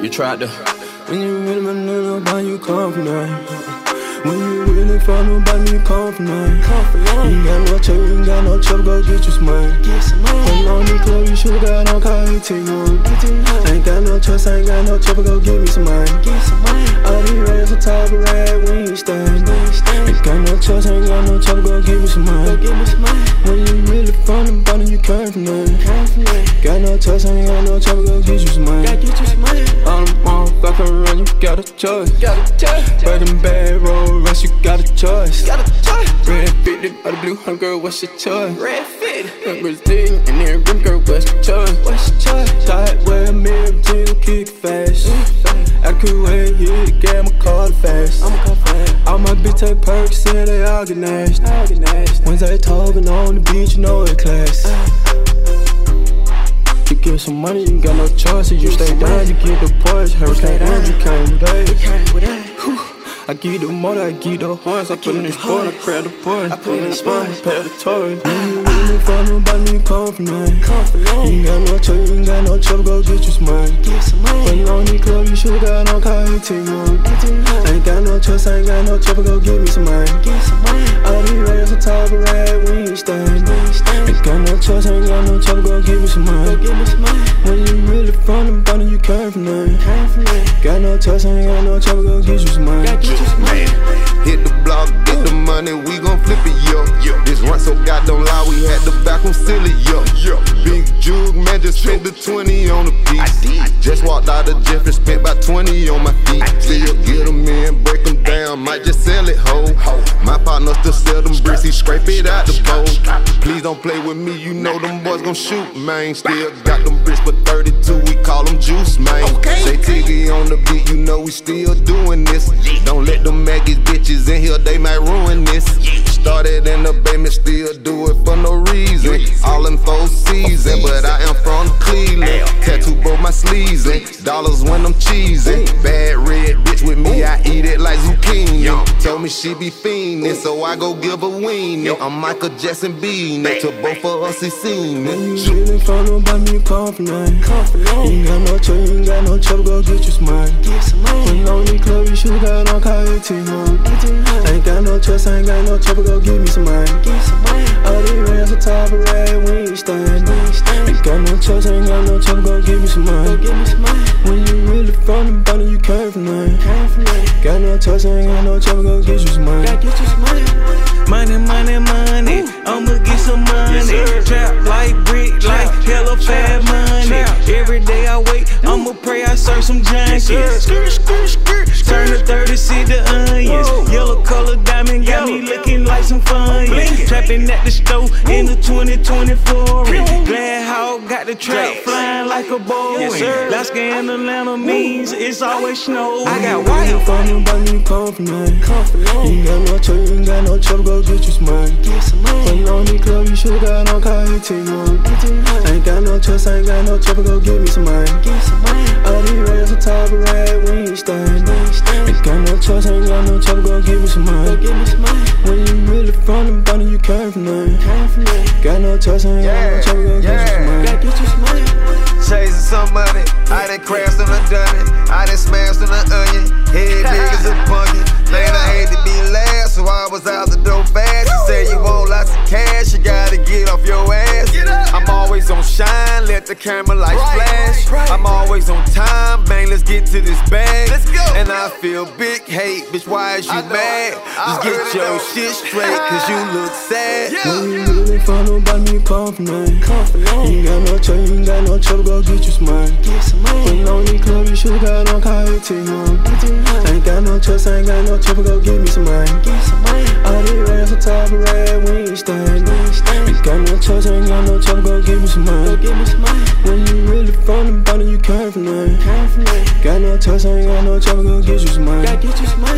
You tried to. When you really want to know you come from When you really about me, come from nothing. You got no trouble, you ain't got no trouble, go get you some money. Get some money. On the club, you should've got no car, you take one. Ain't got no trust, ain't got no trouble, go get me some money. Get some money. All these rats on top of rag, we ain't stand. Ain't got no trust, ain't got no trouble, go get me some Go money. get me some money. When you really from the bottom, you came from nothing. Come from nothing. Got no trust, ain't got no trouble, go get you some money. Got a choice. Got a touch. Breaking bad road rush, you got a choice. Got a touch. Red 50 by the blue hunt, girl, what's your choice? Red fit. Young girls dig in there, rim girl, what's your choice? What's your choice? Tight wear mirror, jingle, kick fast. I could wait, the game, I call fast. I'ma come fast. All my bitch take perks, say they all get get nasty. Wednesday talking on the beach, you know it class. You get some money, you ain't got no choice. You stay down, you get the poise. Hurricane Andrew came today. With that. I give the motor, I give the horns. I put in the sport, I crack the point. I put in the sport. pay the toys. You really for nobody, you come from nothing. Come from You got no trouble, you ain't got no trouble, go get you some money. Get. When you on the club, you should've got no car, you take one. Ain't got no trust, I ain't got no trouble, go get me some money. Get some money. All these rats on top of rag, we ain't stand. Ain't got no trust, ain't got no trouble, go give me some money. get me some money. When you really from the bottom, you came from nothing. Came from nothing. Got no trust, ain't got no trouble, go get you some money. Gotta get you some money. Man, hit the block, get the money, we gon' flip it, yo. This run so God don't lie, we had the back on silly, yo. Big Jug, man, just spent the 20 on the piece. Just walked out of Jeffrey, spent about 20 on my feet. Still get them in, break them down, might just sell it, ho. My partner still sell them bricks, he scrape it out the bowl. Please don't play with me, you know them boys gon' shoot, man. Still got them bricks for 32, we call them juice, man. Say Tiggy on the beat, you know we still doing this. Don't let them maggots bitches in here, they might ruin this. Started in the basement, still do it for no reason. All in four season, but I am from Cleveland. Tattoo both my sleeves and dollars when I'm cheesing. Bad red bitch with me, I eat it like zucchini. Told me she be fiending, so I go give a weenie. I'm Michael Jackson Bean, to both of us he seen When it. you really from the bottom, you come from nothing. Come from You nothing. ain't got no trouble, ain't got no trouble, go get you some money. Get some money. When you on the club, you should've got no car, you take one. I ain't got no trust, I ain't got no trouble, go give me some money. Get some money. All these rats on top of rag, we ain't stand. Ain't got no trust, ain't got no trouble, go give me some Go money. get me some money. When you really from the bottom, you came from nothing. Came from nothing. Got no trust, ain't got no trouble, go get you some money. Gotta get you some money. Money, money, money. I'ma get some money. Trap like brick, like hella fat money. Every day I wait, I'ma pray I serve some junkies. Turn the 30, see the onions. Yellow color diamond got me looking like some fun. Trapping at the stove in the 2024. Glad how got the trap flying like a Boeing. Alaska and Atlanta means it's always snow. I got When you white. from the bottom, you come from. You ain't got no trouble, you ain't got no trouble, go get you some money. Get. When you on the club, you should've got no car, you take one. Ain't got no trust, I ain't got no trouble, go give me some money. Get some money. All these rats on top of rag, we ain't stand. Ain't got no trust, ain't got no trouble, go give me some money. get me some money. When you really from the bottom, you came from nothing. Came from nothing. Got no trust, ain't got no Yeah, trouble, go get you some money. Gotta get you some money. chasing some money. I done crashed on a dummy. I done smashed on an onion. Head niggas a punkin. Man, I hate to be last, so I was out the door fast. You say you want lots of cash, you gotta get off your ass. I'm always on shine, let the camera lights flash. I'm always on time, man, let's get to this bag. Let's go. And I feel big hate, bitch, why is you I mad? I Just heard get it your though. shit straight, cause you look sad. When you really from the bottom, you come from nothing. Come from You ain't got no trouble, you ain't got no trouble, go get you some money. Get some money. When you on the club, you should've got no car, you take one. I ain't got no trust, I ain't got no trouble, go give me some money. Get some money. All these rats on top of rag, we ain't stand. Ain't got no trust, I ain't got no trouble, go give me some money. get me some money. When you really from the bottom, you came from nothing. Came from nothing. Got no trust, I ain't got no trouble, go get you some money. Gotta get you some money.